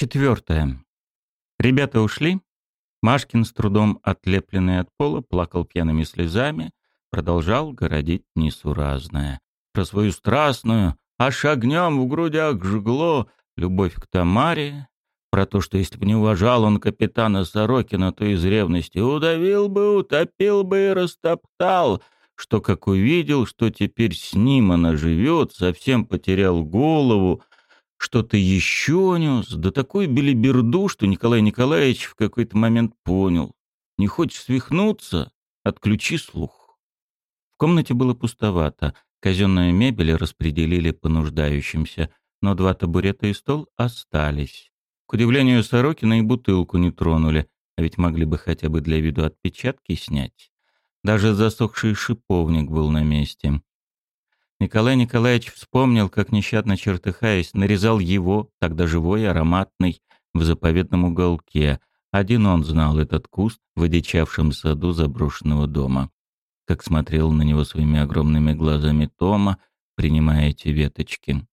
Четвертое. Ребята ушли. Машкин, с трудом отлепленный от пола, плакал пьяными слезами, продолжал городить несуразное. Про свою страстную, аж огнем в грудях жгло, любовь к Тамаре, про то, что если бы не уважал он капитана Сорокина, то из ревности удавил бы, утопил бы и растоптал, что, как увидел, что теперь с ним она живет, совсем потерял голову, что-то еще нес, да такой белиберду, что Николай Николаевич в какой-то момент понял. Не хочешь свихнуться? Отключи слух. В комнате было пустовато. Казенную мебель распределили по нуждающимся, но два табурета и стол остались. К удивлению Сорокина и бутылку не тронули, а ведь могли бы хотя бы для виду отпечатки снять. Даже засохший шиповник был на месте. Николай Николаевич вспомнил, как нещадно чертыхаясь, нарезал его, тогда живой ароматный, в заповедном уголке. Один он знал этот куст в одичавшем саду заброшенного дома. Как смотрел на него своими огромными глазами Тома, принимая эти веточки.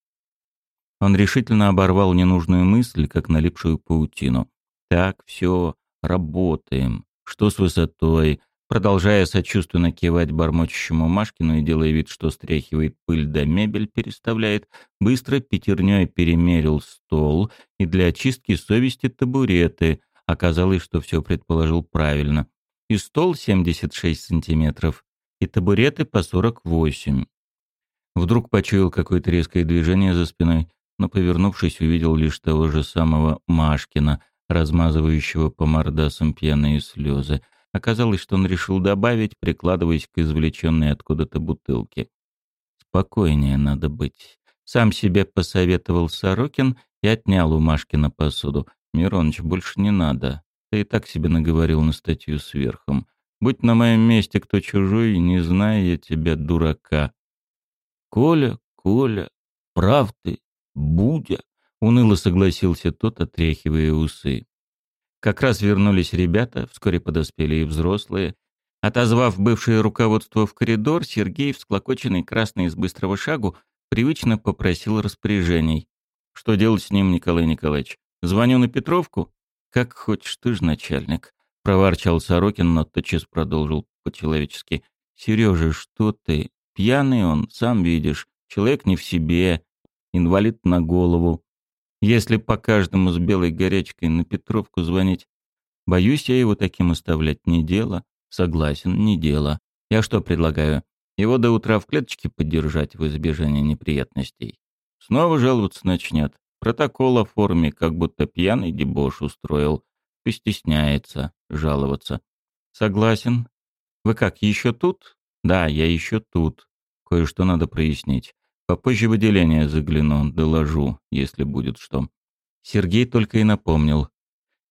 Он решительно оборвал ненужную мысль, как налипшую паутину. «Так, все, работаем. Что с высотой? Продолжая сочувственно кивать бормочущему Машкину и делая вид, что стряхивает пыль да мебель переставляет, быстро пятерней перемерил стол и для очистки совести табуреты. Оказалось, что все предположил правильно. И стол 76 сантиметров, и табуреты по 48. Вдруг почуял какое-то резкое движение за спиной, но, повернувшись, увидел лишь того же самого Машкина, размазывающего по мордасам пьяные слезы. Оказалось, что он решил добавить, прикладываясь к извлеченной откуда-то бутылке. «Спокойнее надо быть». Сам себе посоветовал Сорокин и отнял у Машкина посуду. «Мироныч, больше не надо. Ты и так себе наговорил на статью сверхом. Будь на моем месте кто чужой, не зная я тебя, дурака». «Коля, Коля, прав ты, Будя», — уныло согласился тот, отряхивая усы. Как раз вернулись ребята, вскоре подоспели и взрослые. Отозвав бывшее руководство в коридор, Сергей, всклокоченный красный из быстрого шагу, привычно попросил распоряжений. «Что делать с ним, Николай Николаевич? Звоню на Петровку?» «Как хочешь, ты ж начальник», — проворчал Сорокин, но тотчас продолжил по-человечески. «Сережа, что ты? Пьяный он, сам видишь. Человек не в себе, инвалид на голову. Если по каждому с белой горячкой на Петровку звонить, боюсь я его таким оставлять не дело. Согласен, не дело. Я что предлагаю? Его до утра в клеточке поддержать в избежание неприятностей. Снова жаловаться начнет. Протокол о форме, как будто пьяный дебош устроил. Постесняется жаловаться. Согласен. Вы как, еще тут? Да, я еще тут. Кое-что надо прояснить. Попозже в отделение загляну, доложу, если будет что. Сергей только и напомнил.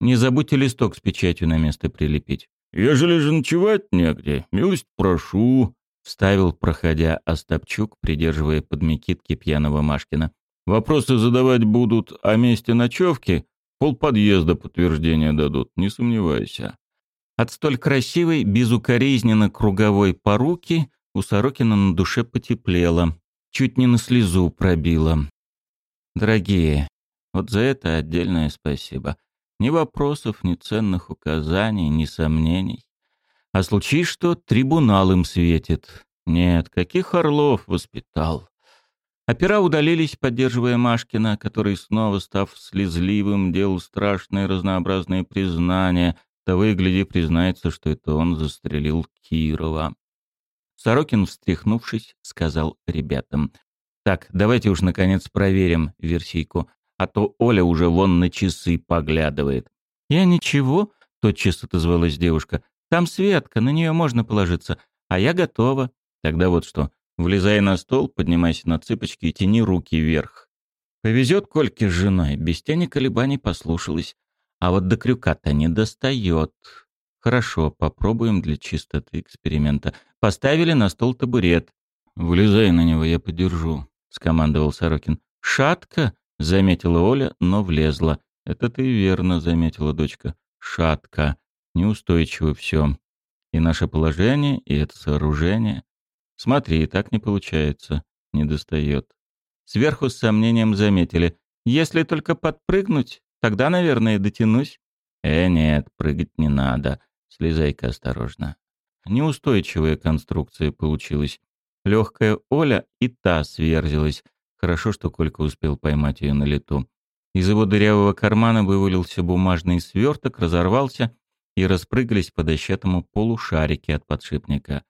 Не забудьте листок с печатью на место прилепить. «Ежели же ночевать негде, милость прошу», — вставил, проходя Остапчук, придерживая под мекитки пьяного Машкина. «Вопросы задавать будут о месте ночевки, пол подъезда подтверждения дадут, не сомневайся». От столь красивой, безукоризненно круговой поруки у Сорокина на душе потеплело чуть не на слезу пробило. Дорогие, вот за это отдельное спасибо. Ни вопросов, ни ценных указаний, ни сомнений. А случись что, трибунал им светит. Нет, каких орлов воспитал. Опера удалились, поддерживая Машкина, который, снова став слезливым, делал страшные разнообразные признания. Того и гляди, признается, что это он застрелил Кирова. Сорокин, встряхнувшись, сказал ребятам. «Так, давайте уж наконец проверим версийку, а то Оля уже вон на часы поглядывает». «Я ничего», — тотчас отозвалась девушка. «Там Светка, на нее можно положиться, а я готова». «Тогда вот что, влезай на стол, поднимайся на цыпочки и тяни руки вверх». Повезет Кольке с женой, без тени колебаний послушалась. А вот до крюка-то не достает. Хорошо, попробуем для чистоты эксперимента. Поставили на стол табурет. «Влезай на него, я подержу», — скомандовал Сорокин. «Шатко», — заметила Оля, но влезла. «Это ты верно», — заметила дочка. «Шатко. Неустойчиво все. И наше положение, и это сооружение. Смотри, так не получается. Не достает». Сверху с сомнением заметили. «Если только подпрыгнуть, Тогда, наверное, дотянусь». «Э, нет, прыгать не надо. Слезай-ка осторожно». Неустойчивая конструкция получилась. Легкая Оля и та сверзилась. Хорошо, что Колька успел поймать ее на лету. Из его дырявого кармана вывалился бумажный сверток, разорвался, и распрыгались по дощатому полу шарики от подшипника.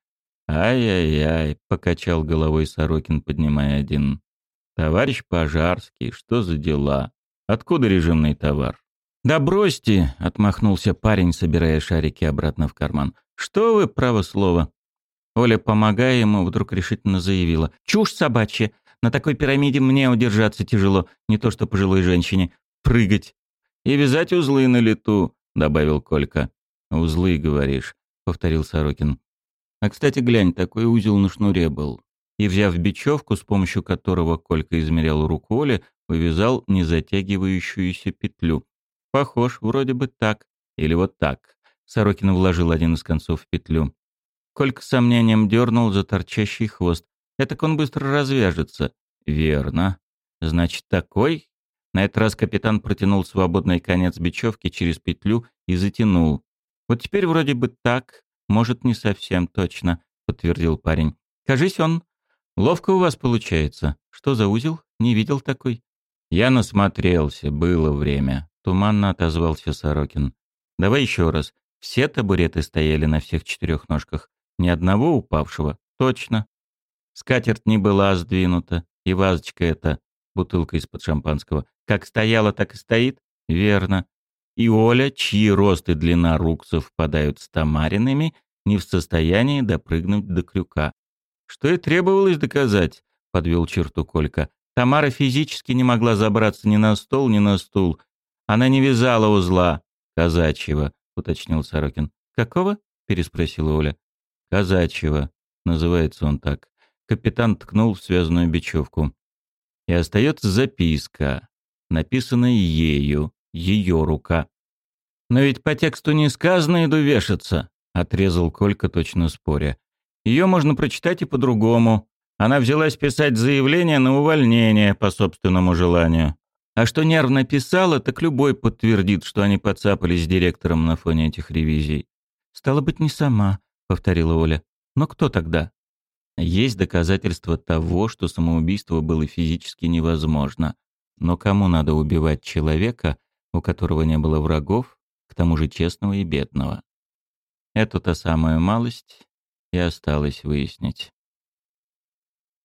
«Ай-яй-яй», — покачал головой Сорокин, поднимая один. «Товарищ Пожарский, что за дела? Откуда режимный товар?» «Да бросьте!» — отмахнулся парень, собирая шарики обратно в карман. «Что вы, право слово?» Оля, помогая ему, вдруг решительно заявила. «Чушь собачья! На такой пирамиде мне удержаться тяжело, не то что пожилой женщине. Прыгать!» «И вязать узлы на лету», — добавил Колька. «Узлы, говоришь», — повторил Сорокин. «А, кстати, глянь, такой узел на шнуре был». И, взяв бечевку, с помощью которого Колька измерял руку Оли, вывязал незатягивающуюся петлю. «Похож, вроде бы так. Или вот так». Сорокин вложил один из концов в петлю. Колька с сомнением дернул за торчащий хвост. «Этак он быстро развяжется». «Верно. Значит, такой?» На этот раз капитан протянул свободный конец бечевки через петлю и затянул. «Вот теперь вроде бы так, может, не совсем точно», — подтвердил парень. «Кажись, он. Ловко у вас получается. Что за узел? Не видел такой». «Я насмотрелся, было время», — туманно отозвался Сорокин. «Давай еще раз. Все табуреты стояли на всех четырех ножках. Ни одного упавшего. Точно. Скатерть не была сдвинута. И вазочка эта, бутылка из-под шампанского, как стояла, так и стоит? Верно. И Оля, чьи рост и длина рук совпадают с Тамариными, не в состоянии допрыгнуть до крюка. Что и требовалось доказать, подвел черту Колька. Тамара физически не могла забраться ни на стол, ни на стул. Она не вязала узла казачьего, уточнил Сорокин. Какого? переспросила Оля. Казачьего, называется он так. Капитан ткнул в связанную бечевку. И остается записка, написанная ею, ее рука. «Но ведь по тексту не сказано «иду вешаться», — отрезал Колька, точно споря. «Ее можно прочитать и по-другому. Она взялась писать заявление на увольнение по собственному желанию. А что нервно писала, так любой подтвердит, что они подцапались с директором на фоне этих ревизий». «Стало быть, не сама», — повторила Оля. «Но кто тогда?» Есть доказательства того, что самоубийство было физически невозможно. Но кому надо убивать человека, у которого не было врагов, к тому же честного и бедного. Эту-то самую малость и осталось выяснить.